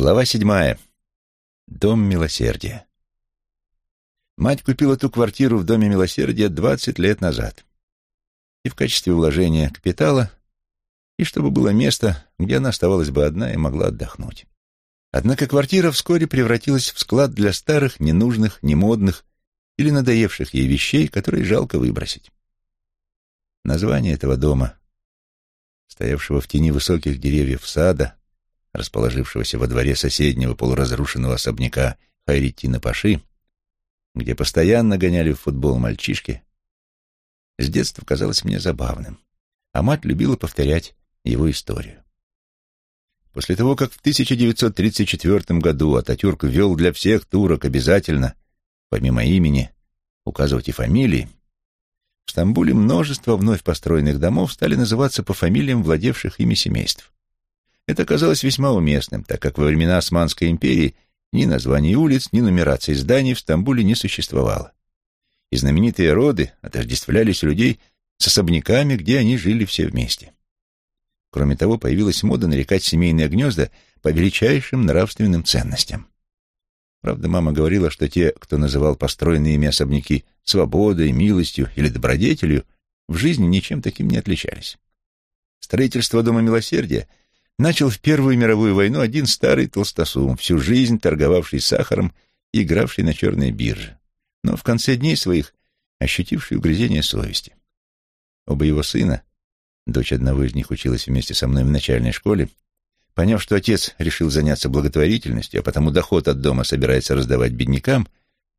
Глава седьмая. Дом милосердия. Мать купила ту квартиру в Доме милосердия двадцать лет назад. И в качестве вложения капитала, и чтобы было место, где она оставалась бы одна и могла отдохнуть. Однако квартира вскоре превратилась в склад для старых, ненужных, немодных или надоевших ей вещей, которые жалко выбросить. Название этого дома, стоявшего в тени высоких деревьев сада, расположившегося во дворе соседнего полуразрушенного особняка Хайритина Паши, где постоянно гоняли в футбол мальчишки, с детства казалось мне забавным, а мать любила повторять его историю. После того, как в 1934 году Ататюрк ввел для всех турок обязательно, помимо имени, указывать и фамилии, в Стамбуле множество вновь построенных домов стали называться по фамилиям владевших ими семейств. Это оказалось весьма уместным, так как во времена Османской империи ни названий улиц, ни нумерации зданий в Стамбуле не существовало. И знаменитые роды отождествлялись людей с особняками, где они жили все вместе. Кроме того, появилась мода нарекать семейные гнезда по величайшим нравственным ценностям. Правда, мама говорила, что те, кто называл построенные ими особняки свободой, милостью или добродетелью, в жизни ничем таким не отличались. Строительство Дома Милосердия — начал в Первую мировую войну один старый толстосум, всю жизнь торговавший сахаром и игравший на черной бирже, но в конце дней своих ощутивший угрызение совести. Оба его сына, дочь одного из них училась вместе со мной в начальной школе, поняв, что отец решил заняться благотворительностью, а потому доход от дома собирается раздавать беднякам,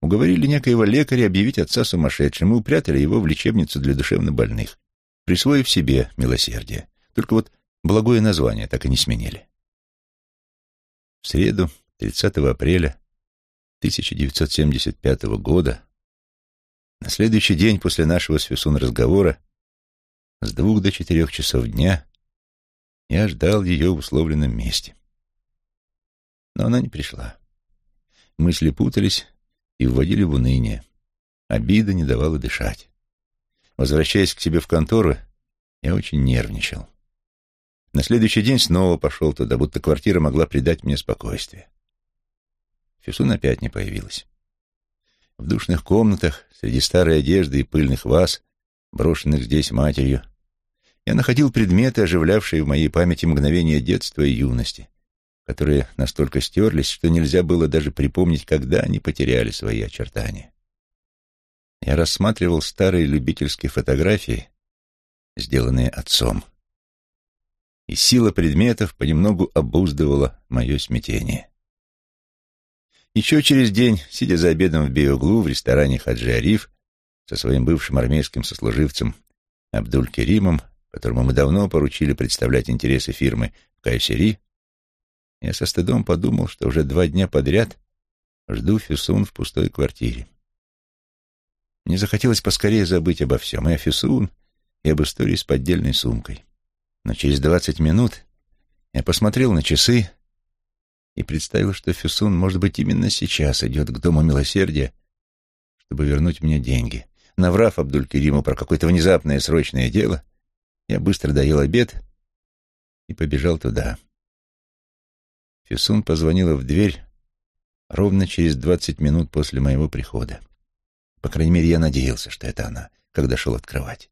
уговорили некоего лекаря объявить отца сумасшедшим и упрятали его в лечебницу для душевнобольных, присвоив себе милосердие. Только вот Благое название так и не сменили. В среду, 30 апреля 1975 года, на следующий день после нашего с Фюсун разговора, с двух до четырех часов дня, я ждал ее в условленном месте. Но она не пришла. Мысли путались и вводили в уныние. Обида не давала дышать. Возвращаясь к себе в контору, я очень нервничал. На следующий день снова пошел туда, будто квартира могла придать мне спокойствие. Фюсун опять не появилась. В душных комнатах, среди старой одежды и пыльных ваз, брошенных здесь матерью, я находил предметы, оживлявшие в моей памяти мгновения детства и юности, которые настолько стерлись, что нельзя было даже припомнить, когда они потеряли свои очертания. Я рассматривал старые любительские фотографии, сделанные отцом и сила предметов понемногу обуздывала мое смятение. Еще через день, сидя за обедом в Биоглу в ресторане Хаджи Ариф со своим бывшим армейским сослуживцем Абдуль-Керимом, которому мы давно поручили представлять интересы фирмы в Кайсери, я со стыдом подумал, что уже два дня подряд жду Фюсун в пустой квартире. Мне захотелось поскорее забыть обо всем, и о Фюсун, и об истории с поддельной сумкой. Но через двадцать минут я посмотрел на часы и представил, что Фюсун, может быть, именно сейчас идет к Дому Милосердия, чтобы вернуть мне деньги. Наврав Абдуль-Кериму про какое-то внезапное срочное дело, я быстро доел обед и побежал туда. Фюсун позвонила в дверь ровно через двадцать минут после моего прихода. По крайней мере, я надеялся, что это она, когда шел открывать.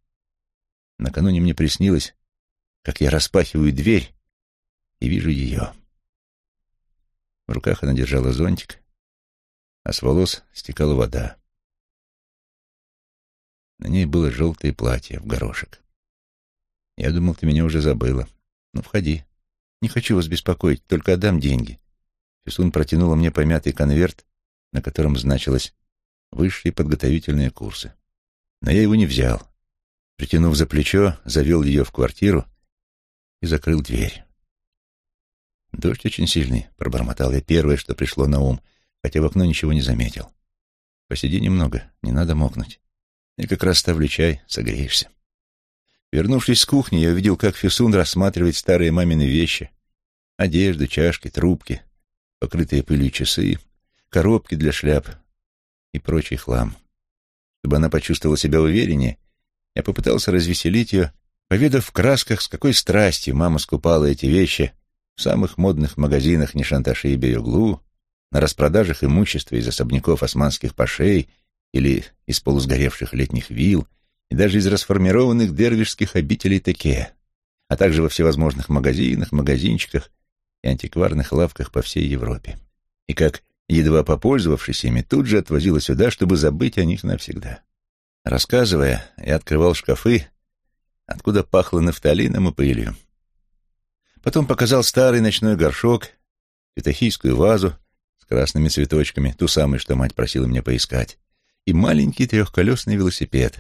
Накануне мне приснилось, как я распахиваю дверь и вижу ее. В руках она держала зонтик, а с волос стекала вода. На ней было желтое платье в горошек. Я думал, ты меня уже забыла. Ну, входи. Не хочу вас беспокоить, только отдам деньги. Фисун протянула мне помятый конверт, на котором значилось «Высшие подготовительные курсы». Но я его не взял. Притянув за плечо, завел ее в квартиру и закрыл дверь. «Дождь очень сильный», — пробормотал я первое, что пришло на ум, хотя в окно ничего не заметил. «Посиди немного, не надо мокнуть. Я как раз ставлю чай, согреешься». Вернувшись с кухни, я увидел, как Фисун рассматривает старые мамины вещи. Одежду, чашки, трубки, покрытые пылью часы, коробки для шляп и прочий хлам. Чтобы она почувствовала себя увереннее, я попытался развеселить ее поведав в красках, с какой страстью мама скупала эти вещи в самых модных магазинах Нишанташи и Беюглу, на распродажах имущества из особняков османских пашей или из полусгоревших летних вилл, и даже из расформированных дервишских обителей Теке, а также во всевозможных магазинах, магазинчиках и антикварных лавках по всей Европе. И как, едва попользовавшись ими, тут же отвозила сюда, чтобы забыть о них навсегда. Рассказывая, я открывал шкафы, откуда пахло нафталином и пылью. Потом показал старый ночной горшок, петахийскую вазу с красными цветочками, ту самую, что мать просила меня поискать, и маленький трехколесный велосипед,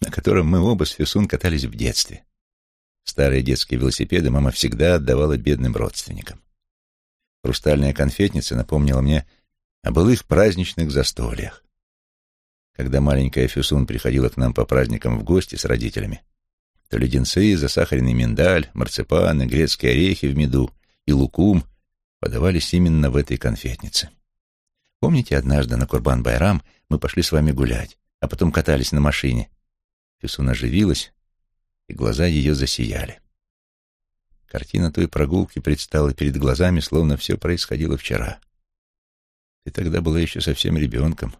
на котором мы оба с Фюсун катались в детстве. Старые детские велосипеды мама всегда отдавала бедным родственникам. Хрустальная конфетница напомнила мне о былых праздничных застольях. Когда маленькая Фюсун приходила к нам по праздникам в гости с родителями, то леденцы, засахаренный миндаль, марципаны, грецкие орехи в меду и лукум подавались именно в этой конфетнице. Помните, однажды на Курбан-Байрам мы пошли с вами гулять, а потом катались на машине? Фюсун оживилась, и глаза ее засияли. Картина той прогулки предстала перед глазами, словно все происходило вчера. Ты тогда была еще совсем ребенком,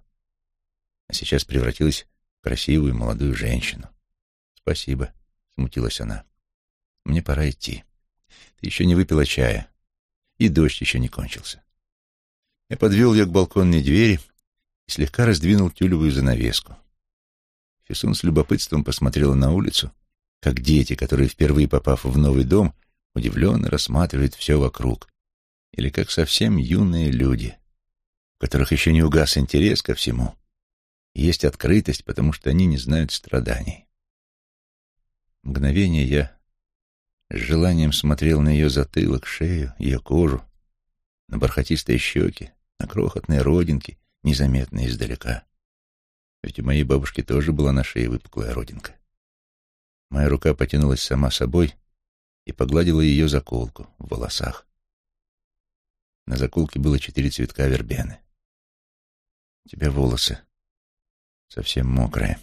а сейчас превратилась в красивую молодую женщину. Спасибо, смутилась она. Мне пора идти. Ты еще не выпила чая, и дождь еще не кончился. Я подвел ее к балконной двери и слегка раздвинул тюлевую занавеску. Фисун с любопытством посмотрела на улицу, как дети, которые, впервые попав в новый дом, удивленно рассматривают все вокруг, или как совсем юные люди, у которых еще не угас интерес ко всему, есть открытость, потому что они не знают страданий. Мгновение я с желанием смотрел на ее затылок, шею, ее кожу, на бархатистые щеки, на крохотные родинки, незаметные издалека. Ведь у моей бабушки тоже была на шее выпуклая родинка. Моя рука потянулась сама собой и погладила ее заколку в волосах. На заколке было четыре цветка вербены. У тебя волосы совсем мокрые.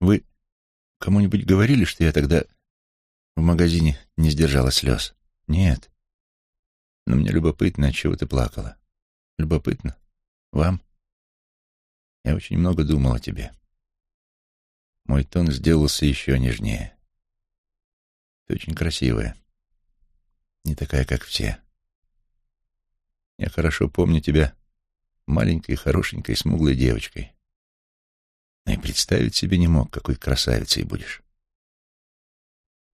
Вы кому-нибудь говорили, что я тогда в магазине не сдержала слез? Нет. Но мне любопытно, от чего ты плакала. Любопытно? Вам? Я очень много думал о тебе. Мой тон сделался еще нежнее. Ты очень красивая. Не такая, как все. Я хорошо помню тебя маленькой, хорошенькой, смуглой девочкой. Но и представить себе не мог, какой красавицей будешь.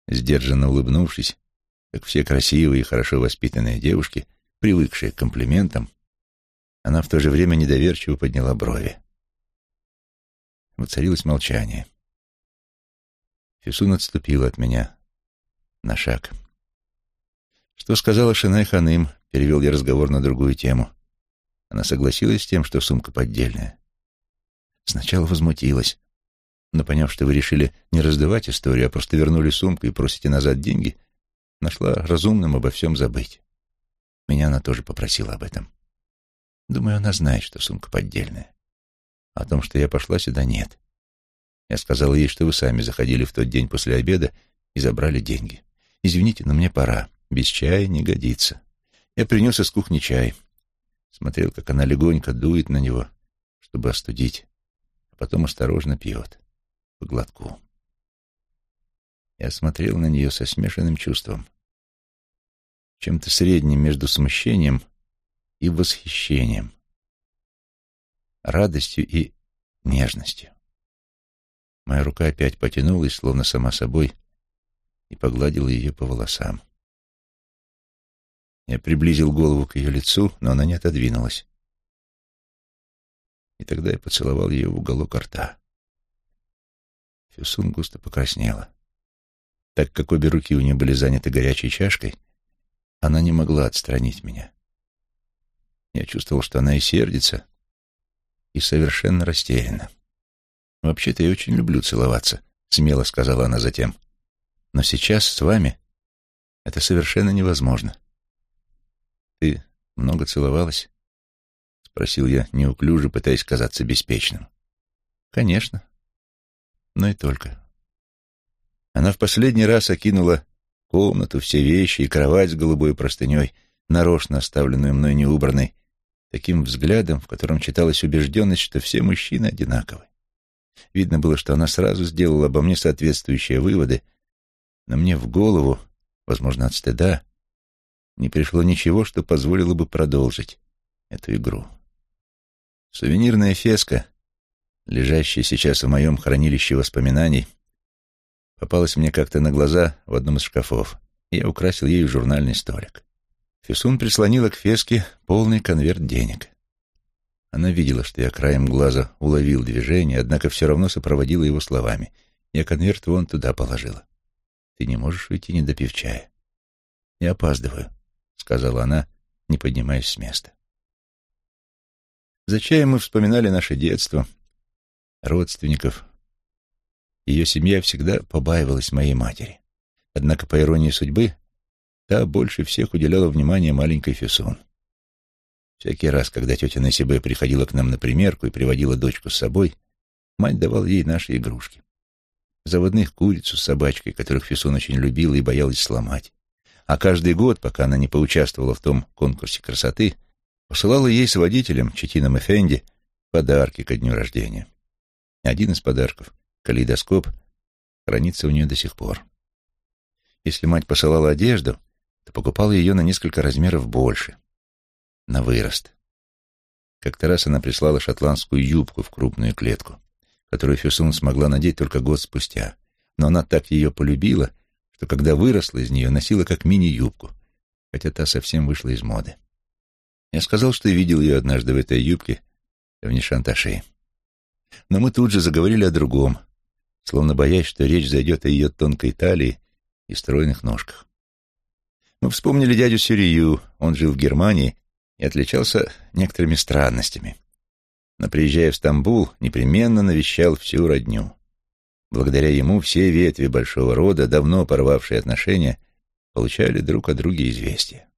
Сдержанно улыбнувшись, как все красивые и хорошо воспитанные девушки, привыкшие к комплиментам, она в то же время недоверчиво подняла брови. Воцарилось молчание. Фисун отступила от меня на шаг. «Что сказала Шинай Ханым?» — перевел я разговор на другую тему. Она согласилась с тем, что сумка поддельная. Сначала возмутилась, но, поняв, что вы решили не раздавать историю, а просто вернули сумку и просите назад деньги, нашла разумным обо всем забыть. Меня она тоже попросила об этом. Думаю, она знает, что сумка поддельная. О том, что я пошла сюда, нет. Я сказала ей, что вы сами заходили в тот день после обеда и забрали деньги. Извините, но мне пора. Без чая не годится. Я принес из кухни чай. Смотрел, как она легонько дует на него, чтобы остудить, потом осторожно пьет. По глотку. Я смотрел на нее со смешанным чувством. Чем-то средним между смущением и восхищением. Радостью и нежностью. Моя рука опять потянулась, словно сама собой, и погладила ее по волосам. Я приблизил голову к ее лицу, но она не отодвинулась. И тогда я поцеловал ее в уголок рта. Фюсун густо покраснела. Так как обе руки у нее были заняты горячей чашкой, она не могла отстранить меня. Я чувствовал, что она и сердится, и совершенно растеряна. «Вообще-то я очень люблю целоваться», — смело сказала она затем. «Но сейчас с вами это совершенно невозможно». «Ты много целовалась?» — спросил я неуклюже, пытаясь казаться беспечным. «Конечно. Но и только». Она в последний раз окинула комнату, все вещи и кровать с голубой простыней, нарочно оставленную мной неубранной, таким взглядом, в котором читалась убежденность, что все мужчины одинаковы. Видно было, что она сразу сделала обо мне соответствующие выводы, но мне в голову, возможно, от стыда, не пришло ничего, что позволило бы продолжить эту игру. Сувенирная феска, лежащая сейчас в моем хранилище воспоминаний, попалась мне как-то на глаза в одном из шкафов, я украсил ею журнальный столик. Фисун прислонила к феске полный конверт денег. Она видела, что я краем глаза уловил движение, однако все равно сопроводила его словами. Я конверт вон туда положила. Ты не можешь уйти, не допив чая. Я опаздываю, — сказала она, не поднимаясь с места. За чаем мы вспоминали наше детство, родственников. Ее семья всегда побаивалась моей матери. Однако, по иронии судьбы, та больше всех уделяла внимание маленькой Фессон. Всякий раз, когда тетя Насибе приходила к нам на примерку и приводила дочку с собой, мать давала ей наши игрушки. Заводных курицу с собачкой, которых Фессон очень любила и боялась сломать. А каждый год, пока она не поучаствовала в том конкурсе красоты, посылала ей с водителем, Четином Эфенди, подарки ко дню рождения. Один из подарков, калейдоскоп, хранится у нее до сих пор. Если мать посылала одежду, то покупала ее на несколько размеров больше, на вырост. Как-то раз она прислала шотландскую юбку в крупную клетку, которую Фюсун смогла надеть только год спустя, но она так ее полюбила, что когда выросла из нее, носила как мини-юбку, хотя та совсем вышла из моды. Я сказал, что видел ее однажды в этой юбке в Нишанташи. Но мы тут же заговорили о другом, словно боясь, что речь зайдет о ее тонкой талии и стройных ножках. Мы вспомнили дядю Сирию, он жил в Германии и отличался некоторыми странностями. Но приезжая в Стамбул, непременно навещал всю родню. Благодаря ему все ветви большого рода, давно порвавшие отношения, получали друг о друге известия.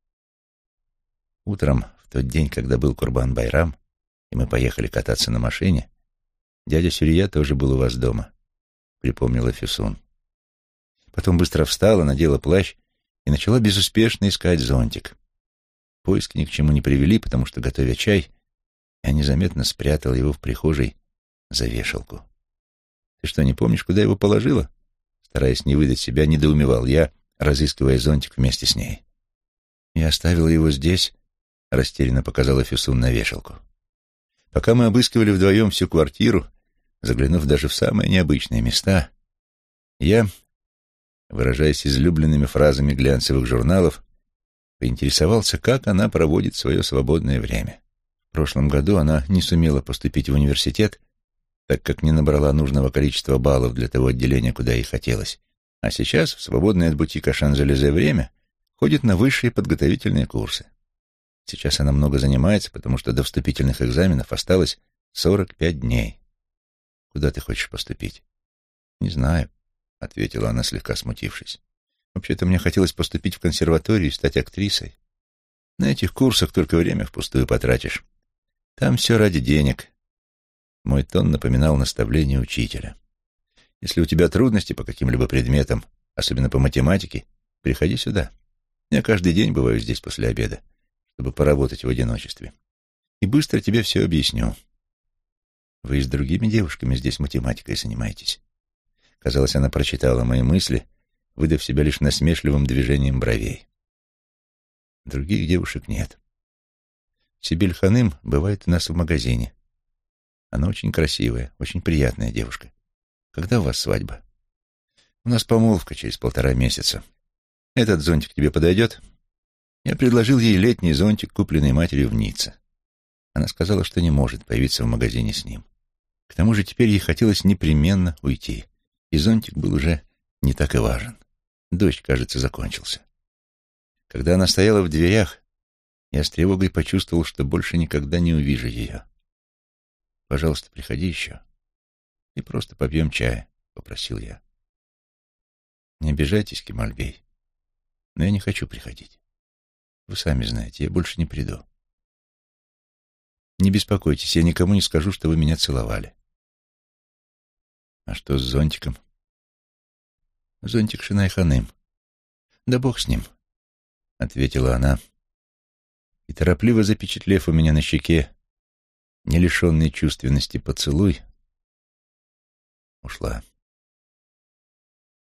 Утром, тот день, когда был Курбан-Байрам, и мы поехали кататься на машине, дядя Сюрия тоже был у вас дома, припомнила Фюсун. Потом быстро встала, надела плащ и начала безуспешно искать зонтик. Поиски ни к чему не привели, потому что, готовя чай, я незаметно спрятал его в прихожей за вешалку. Ты что, не помнишь, куда его положила? Стараясь не выдать себя, недоумевал я, разыскивая зонтик вместе с ней. Я оставил его здесь, растерянно показала Фюсун на вешалку. Пока мы обыскивали вдвоем всю квартиру, заглянув даже в самые необычные места, я, выражаясь излюбленными фразами глянцевых журналов, поинтересовался, как она проводит свое свободное время. В прошлом году она не сумела поступить в университет, так как не набрала нужного количества баллов для того отделения, куда ей хотелось. А сейчас, в свободное от бутика Шанзелезе время, ходит на высшие подготовительные курсы. Сейчас она много занимается, потому что до вступительных экзаменов осталось 45 дней. Куда ты хочешь поступить? Не знаю, — ответила она, слегка смутившись. Вообще-то мне хотелось поступить в консерваторию и стать актрисой. На этих курсах только время впустую потратишь. Там все ради денег, мой тон напоминал наставление учителя. Если у тебя трудности по каким-либо предметам, особенно по математике, приходи сюда. Я каждый день бываю здесь после обеда, чтобы поработать в одиночестве. И быстро тебе все объясню. Вы с другими девушками здесь математикой занимаетесь. Казалось, она прочитала мои мысли, выдав себя лишь насмешливым движением бровей. Других девушек нет. Сибиль Ханым бывает у нас в магазине. Она очень красивая, очень приятная девушка. Когда у вас свадьба? У нас помолвка через полтора месяца. Этот зонтик тебе подойдет? Я предложил ей летний зонтик, купленный матерью в Ницце. Она сказала, что не может появиться в магазине с ним. К тому же теперь ей хотелось непременно уйти, и зонтик был уже не так и важен. Дождь, кажется, закончился. Когда она стояла в дверях, я с тревогой почувствовал, что больше никогда не увижу ее. Пожалуйста, приходи еще. И просто попьем чая, — попросил я. Не обижайтесь, Кемальбей, но я не хочу приходить. Вы сами знаете, я больше не приду. Не беспокойтесь, я никому не скажу, что вы меня целовали. А что с зонтиком? Зонтик Шинайханым. Да бог с ним, — ответила она, и, торопливо запечатлев у меня на щеке не лишенный чувственности поцелуй, ушла.